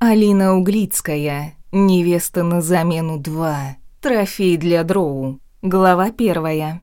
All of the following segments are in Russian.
Алина Углицкая. Невеста на замену 2. Трофей для дроу. Глава первая.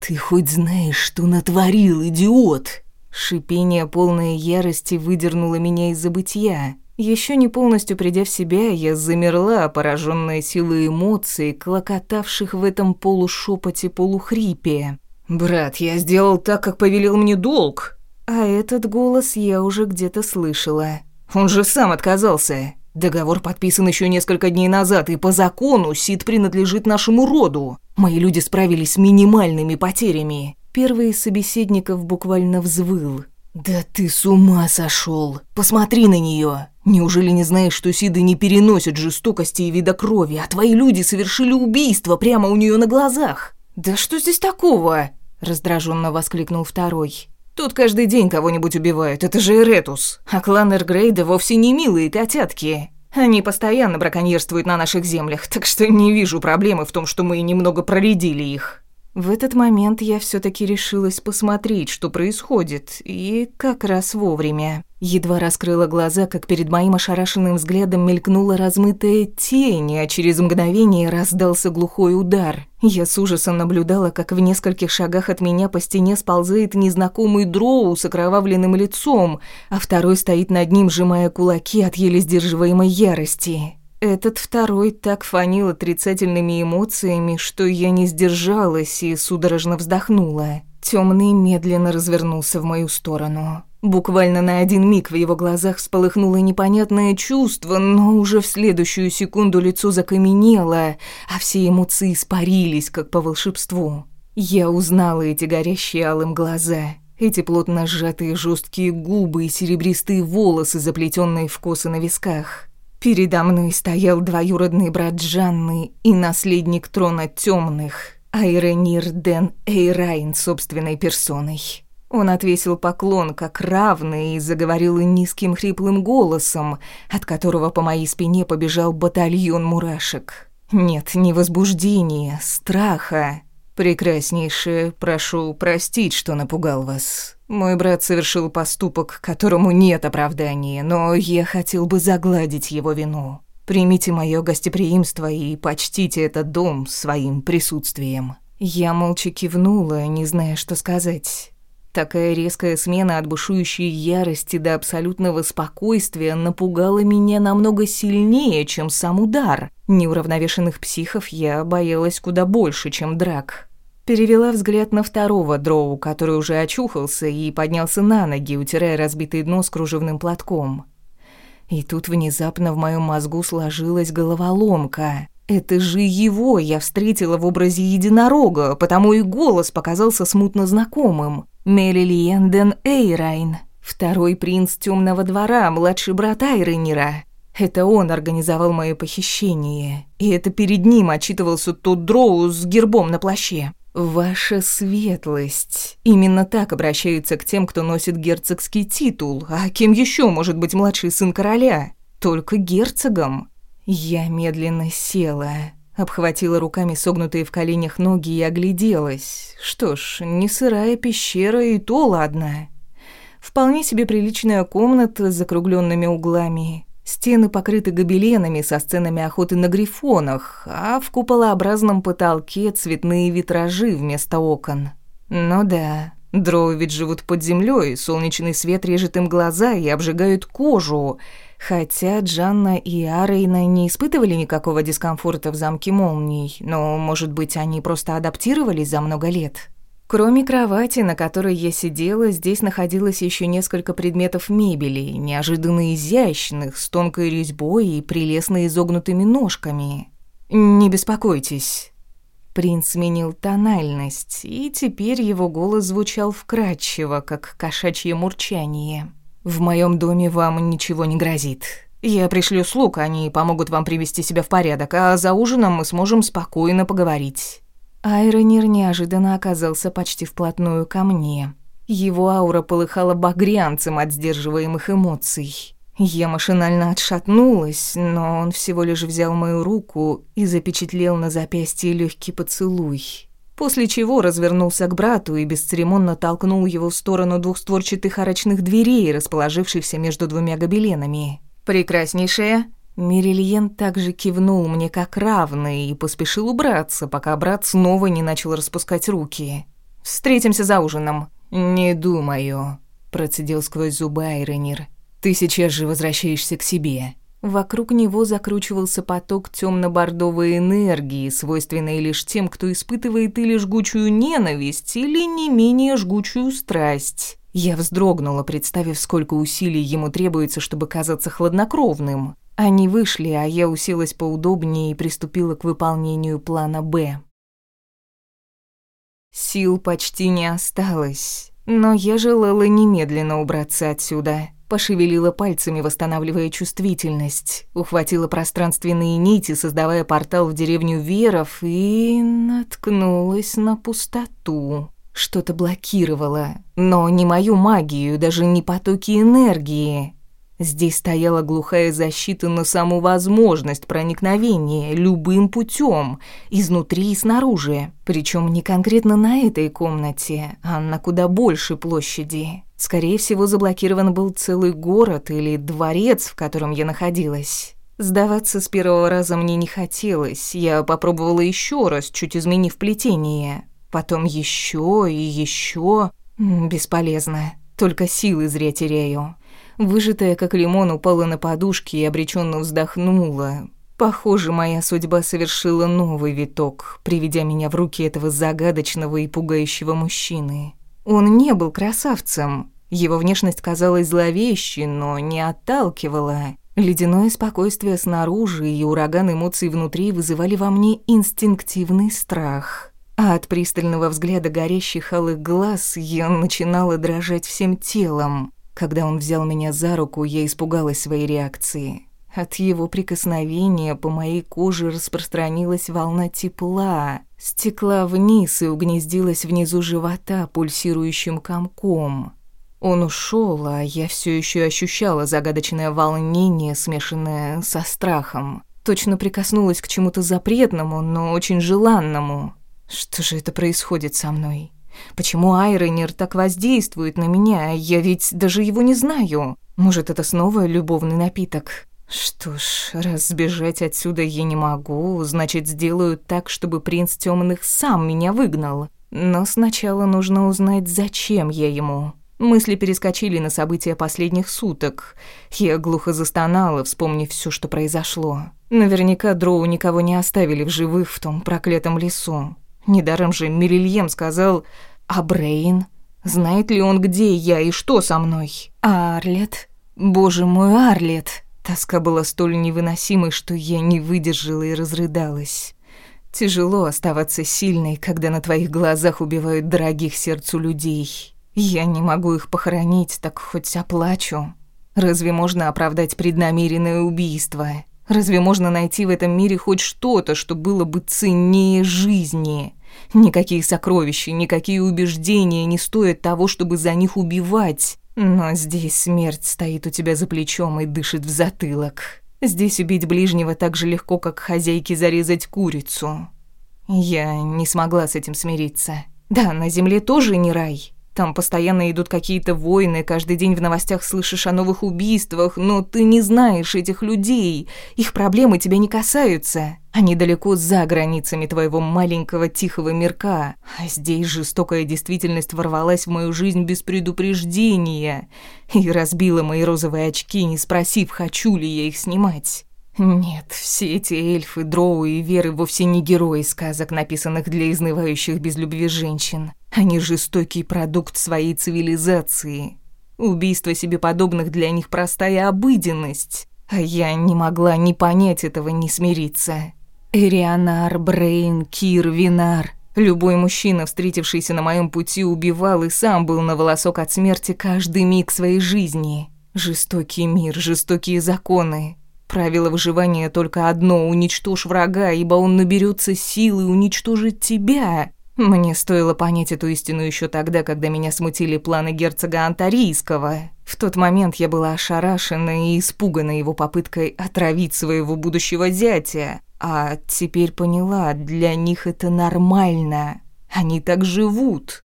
«Ты хоть знаешь, что натворил, идиот?» Шипение полной ярости выдернуло меня из забытья. Еще не полностью придя в себя, я замерла, пораженная силой эмоций, клокотавших в этом полушепоте полухрипе. «Брат, я сделал так, как повелел мне долг!» А этот голос я уже где-то слышала. «Он же сам отказался!» Договор подписан еще несколько дней назад, и по закону Сид принадлежит нашему роду. Мои люди справились с минимальными потерями. Первый из собеседников буквально взвыл. «Да ты с ума сошел! Посмотри на нее! Неужели не знаешь, что Сиды не переносят жестокости и вида крови, а твои люди совершили убийство прямо у нее на глазах?» «Да что здесь такого?» – раздраженно воскликнул второй. Тут каждый день кого-нибудь убивают, это же Эретус. А клан Эргрейда вовсе не милые котятки. Они постоянно браконьерствуют на наших землях, так что не вижу проблемы в том, что мы немного проредили их. В этот момент я все таки решилась посмотреть, что происходит, и как раз вовремя. Едва раскрыла глаза, как перед моим ошарашенным взглядом мелькнула размытая тень, а через мгновение раздался глухой удар. Я с ужасом наблюдала, как в нескольких шагах от меня по стене сползает незнакомый дроу с окровавленным лицом, а второй стоит над ним, сжимая кулаки от еле сдерживаемой ярости. Этот второй так фанил отрицательными эмоциями, что я не сдержалась и судорожно вздохнула. Темный медленно развернулся в мою сторону. Буквально на один миг в его глазах вспыхнуло непонятное чувство, но уже в следующую секунду лицо закаменело, а все эмоции испарились, как по волшебству. Я узнала эти горящие алым глаза, эти плотно сжатые жесткие губы и серебристые волосы, заплетенные в косы на висках. Передо мной стоял двоюродный брат Джанны и наследник трона темных, Айренир Ден Эйрайн собственной персоной. Он отвесил поклон как равный и заговорил низким хриплым голосом, от которого по моей спине побежал батальон мурашек. Нет, не возбуждения, страха. Прекраснейшее, прошу простить, что напугал вас. Мой брат совершил поступок, которому нет оправдания, но я хотел бы загладить его вину. Примите мое гостеприимство и почтите этот дом своим присутствием». Я молча кивнула, не зная, что сказать. Такая резкая смена от бушующей ярости до абсолютного спокойствия напугала меня намного сильнее, чем сам удар. Неуравновешенных психов я боялась куда больше, чем драк. Перевела взгляд на второго дроу, который уже очухался и поднялся на ноги, утирая разбитый нос кружевным платком. И тут внезапно в моем мозгу сложилась головоломка. Это же его я встретила в образе единорога, потому и голос показался смутно знакомым. Мелилиенден Эйрайн, второй принц Темного двора, младший брат Айренера. Это он организовал мое похищение, и это перед ним отчитывался тот дроу с гербом на плаще. «Ваша светлость». Именно так обращаются к тем, кто носит герцогский титул. А кем еще может быть младший сын короля? Только герцогом. Я медленно села, обхватила руками согнутые в коленях ноги и огляделась. Что ж, не сырая пещера и то ладно. Вполне себе приличная комната с закругленными углами, Стены покрыты гобеленами со сценами охоты на грифонах, а в куполообразном потолке цветные витражи вместо окон. Ну да, дроу ведь живут под землей, солнечный свет режет им глаза и обжигают кожу, хотя Джанна и Арейна не испытывали никакого дискомфорта в замке молний, но, может быть, они просто адаптировались за много лет. Кроме кровати, на которой я сидела, здесь находилось еще несколько предметов мебели, неожиданно изящных, с тонкой резьбой и прелестно изогнутыми ножками. «Не беспокойтесь». Принц сменил тональность, и теперь его голос звучал вкрадчиво, как кошачье мурчание. «В моем доме вам ничего не грозит. Я пришлю слуг, они помогут вам привести себя в порядок, а за ужином мы сможем спокойно поговорить». Айронир неожиданно оказался почти вплотную ко мне. Его аура полыхала багрянцем от сдерживаемых эмоций. Я машинально отшатнулась, но он всего лишь взял мою руку и запечатлел на запястье легкий поцелуй. После чего развернулся к брату и бесцеремонно толкнул его в сторону двухстворчатых арочных дверей, расположившихся между двумя гобеленами. «Прекраснейшая». Мерильен также кивнул мне как равный и поспешил убраться, пока брат снова не начал распускать руки. «Встретимся за ужином». «Не думаю», – процедил сквозь зубы Айронир. «Ты сейчас же возвращаешься к себе». Вокруг него закручивался поток темно-бордовой энергии, свойственной лишь тем, кто испытывает или жгучую ненависть, или не менее жгучую страсть. Я вздрогнула, представив, сколько усилий ему требуется, чтобы казаться хладнокровным. Они вышли, а я уселась поудобнее и приступила к выполнению плана «Б». Сил почти не осталось, но я желала немедленно убраться отсюда. Пошевелила пальцами, восстанавливая чувствительность, ухватила пространственные нити, создавая портал в деревню Веров и наткнулась на пустоту. Что-то блокировало, но не мою магию, даже не потоки энергии. Здесь стояла глухая защита на саму возможность проникновения любым путем, изнутри и снаружи, причем не конкретно на этой комнате, а на куда большей площади. Скорее всего, заблокирован был целый город или дворец, в котором я находилась. Сдаваться с первого раза мне не хотелось. Я попробовала еще раз, чуть изменив плетение. Потом еще и еще. Бесполезно. Только силы зря теряю. Выжатая, как лимон, упала на подушки и обреченно вздохнула. Похоже, моя судьба совершила новый виток, приведя меня в руки этого загадочного и пугающего мужчины. Он не был красавцем. Его внешность казалась зловещей, но не отталкивала. Ледяное спокойствие снаружи и ураган эмоций внутри вызывали во мне инстинктивный страх. А от пристального взгляда горящих алых глаз я начинала дрожать всем телом. Когда он взял меня за руку, я испугалась своей реакции. От его прикосновения по моей коже распространилась волна тепла, стекла вниз и угнездилась внизу живота пульсирующим комком. Он ушел, а я все еще ощущала загадочное волнение, смешанное со страхом. Точно прикоснулась к чему-то запретному, но очень желанному. Что же это происходит со мной? Почему Айронер так воздействует на меня? Я ведь даже его не знаю. Может, это снова любовный напиток? Что ж, раз сбежать отсюда я не могу, значит, сделаю так, чтобы принц Темных сам меня выгнал. Но сначала нужно узнать, зачем я ему. Мысли перескочили на события последних суток. Я глухо застонала, вспомнив все, что произошло. Наверняка дроу никого не оставили в живых в том проклятом лесу. Недаром же Мерильем сказал «А Брейн? Знает ли он, где я и что со мной?» «А Арлет? Боже мой, Арлет!» Тоска была столь невыносимой, что я не выдержала и разрыдалась. Тяжело оставаться сильной, когда на твоих глазах убивают дорогих сердцу людей. Я не могу их похоронить, так хоть оплачу. Разве можно оправдать преднамеренное убийство? Разве можно найти в этом мире хоть что-то, что было бы ценнее жизни? Никакие сокровища, никакие убеждения не стоят того, чтобы за них убивать. Но здесь смерть стоит у тебя за плечом и дышит в затылок. Здесь убить ближнего так же легко, как хозяйке зарезать курицу. Я не смогла с этим смириться. Да, на земле тоже не рай. Там постоянно идут какие-то войны, каждый день в новостях слышишь о новых убийствах, но ты не знаешь этих людей. Их проблемы тебя не касаются. Они далеко за границами твоего маленького тихого мирка. А здесь жестокая действительность ворвалась в мою жизнь без предупреждения и разбила мои розовые очки, не спросив, хочу ли я их снимать. Нет, все эти эльфы, дроу и веры вовсе не герои сказок, написанных для изнывающих без любви женщин. Они жестокий продукт своей цивилизации. Убийство себе подобных для них простая обыденность. А я не могла ни понять этого, ни смириться. Эрианар, Брейн, Кир, Винар. Любой мужчина, встретившийся на моем пути, убивал и сам был на волосок от смерти каждый миг своей жизни. Жестокий мир, жестокие законы. Правило выживания только одно – уничтожь врага, ибо он наберется силы уничтожить тебя. Мне стоило понять эту истину еще тогда, когда меня смутили планы герцога Антарийского. В тот момент я была ошарашена и испугана его попыткой отравить своего будущего зятя. А теперь поняла, для них это нормально. Они так живут.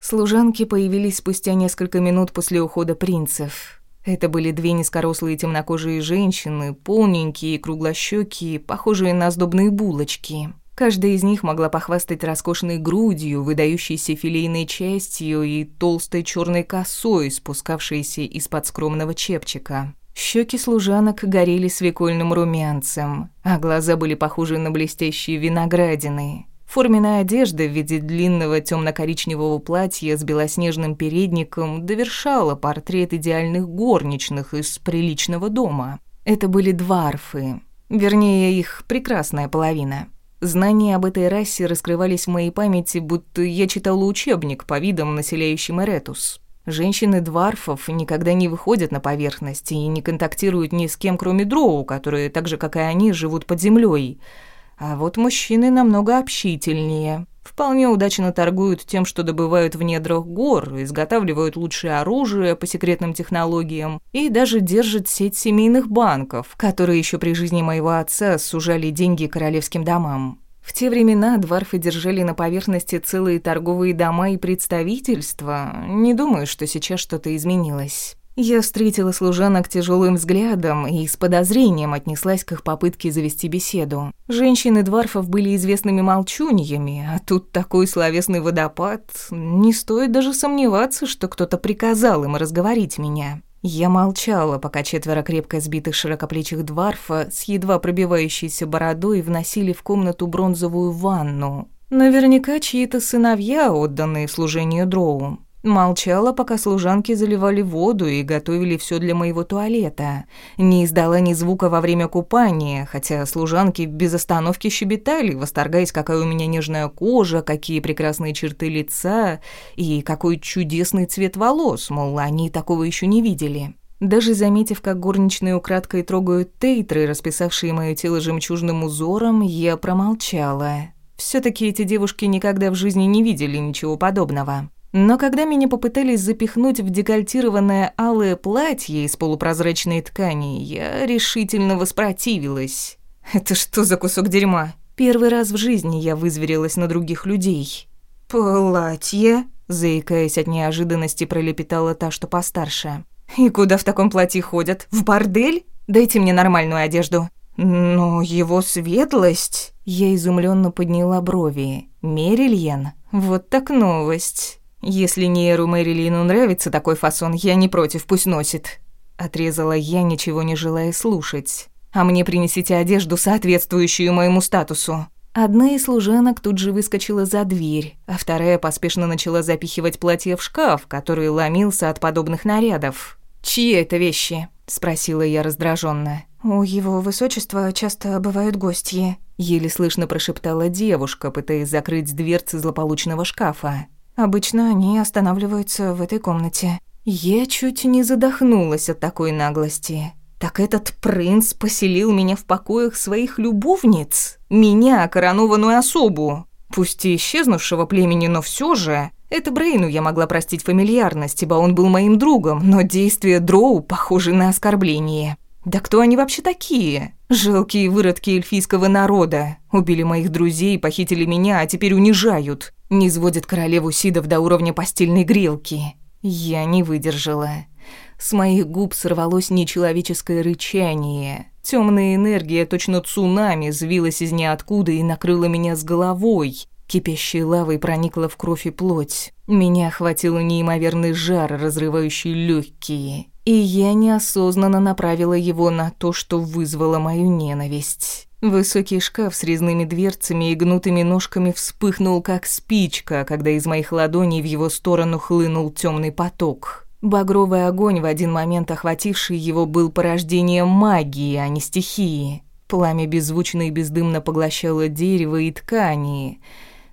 Служанки появились спустя несколько минут после ухода принцев. Это были две низкорослые темнокожие женщины, полненькие, круглощёкие, похожие на сдобные булочки. Каждая из них могла похвастать роскошной грудью, выдающейся филейной частью и толстой черной косой, спускавшейся из-под скромного чепчика. Щеки служанок горели свекольным румянцем, а глаза были похожи на блестящие виноградины. Форменная одежда в виде длинного темно-коричневого платья с белоснежным передником довершала портрет идеальных горничных из приличного дома. Это были дварфы, вернее, их прекрасная половина. Знания об этой расе раскрывались в моей памяти, будто я читала учебник по видам, населяющим Эретус. Женщины дварфов никогда не выходят на поверхность и не контактируют ни с кем, кроме дроу, которые, так же как и они, живут под землей. А вот мужчины намного общительнее. Вполне удачно торгуют тем, что добывают в недрах гор, изготавливают лучшее оружие по секретным технологиям и даже держат сеть семейных банков, которые еще при жизни моего отца сужали деньги королевским домам. В те времена дварфы держали на поверхности целые торговые дома и представительства. Не думаю, что сейчас что-то изменилось. Я встретила служанок тяжелым взглядом и с подозрением отнеслась к их попытке завести беседу. Женщины дворфов были известными молчуньями, а тут такой словесный водопад. Не стоит даже сомневаться, что кто-то приказал им разговорить меня. Я молчала, пока четверо крепко сбитых широкоплечих дворфа с едва пробивающейся бородой вносили в комнату бронзовую ванну. Наверняка чьи-то сыновья, отданные в служение дроу. Молчала, пока служанки заливали воду и готовили все для моего туалета. Не издала ни звука во время купания, хотя служанки без остановки щебетали, восторгаясь, какая у меня нежная кожа, какие прекрасные черты лица и какой чудесный цвет волос, мол, они такого еще не видели. Даже заметив, как горничные украдкой трогают тейтры, расписавшие мое тело жемчужным узором, я промолчала. все таки эти девушки никогда в жизни не видели ничего подобного. Но когда меня попытались запихнуть в декольтированное алое платье из полупрозрачной ткани, я решительно воспротивилась. Это что за кусок дерьма? Первый раз в жизни я вызверилась на других людей. «Платье?» – заикаясь от неожиданности, пролепетала та, что постарше. «И куда в таком платье ходят? В бордель? Дайте мне нормальную одежду». «Но его светлость...» Я изумленно подняла брови. «Мерильен? Вот так новость!» «Если Нейру Мэрилину нравится такой фасон, я не против, пусть носит». Отрезала я, ничего не желая слушать. «А мне принесите одежду, соответствующую моему статусу». Одна из служанок тут же выскочила за дверь, а вторая поспешно начала запихивать платье в шкаф, который ломился от подобных нарядов. «Чьи это вещи?» – спросила я раздраженно. «У его высочества часто бывают гости», – еле слышно прошептала девушка, пытаясь закрыть дверцы злополучного шкафа. Обычно они останавливаются в этой комнате. Я чуть не задохнулась от такой наглости. Так этот принц поселил меня в покоях своих любовниц? Меня, коронованную особу? Пусть и исчезнувшего племени, но все же... Это Брейну я могла простить фамильярность, ибо он был моим другом, но действия Дроу похожи на оскорбление. Да кто они вообще такие? Жалкие выродки эльфийского народа. Убили моих друзей, похитили меня, а теперь унижают не сводит королеву Сидов до уровня постельной грелки. Я не выдержала. С моих губ сорвалось нечеловеческое рычание. Темная энергия, точно цунами, звилась из ниоткуда и накрыла меня с головой. Кипящей лавой проникла в кровь и плоть. Меня охватил неимоверный жар, разрывающий легкие. И я неосознанно направила его на то, что вызвало мою ненависть. Высокий шкаф с резными дверцами и гнутыми ножками вспыхнул, как спичка, когда из моих ладоней в его сторону хлынул темный поток. Багровый огонь, в один момент охвативший его, был порождением магии, а не стихии. Пламя беззвучно и бездымно поглощало дерево и ткани,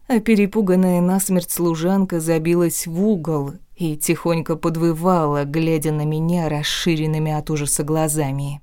а перепуганная насмерть служанка забилась в угол и тихонько подвывала, глядя на меня расширенными от ужаса глазами.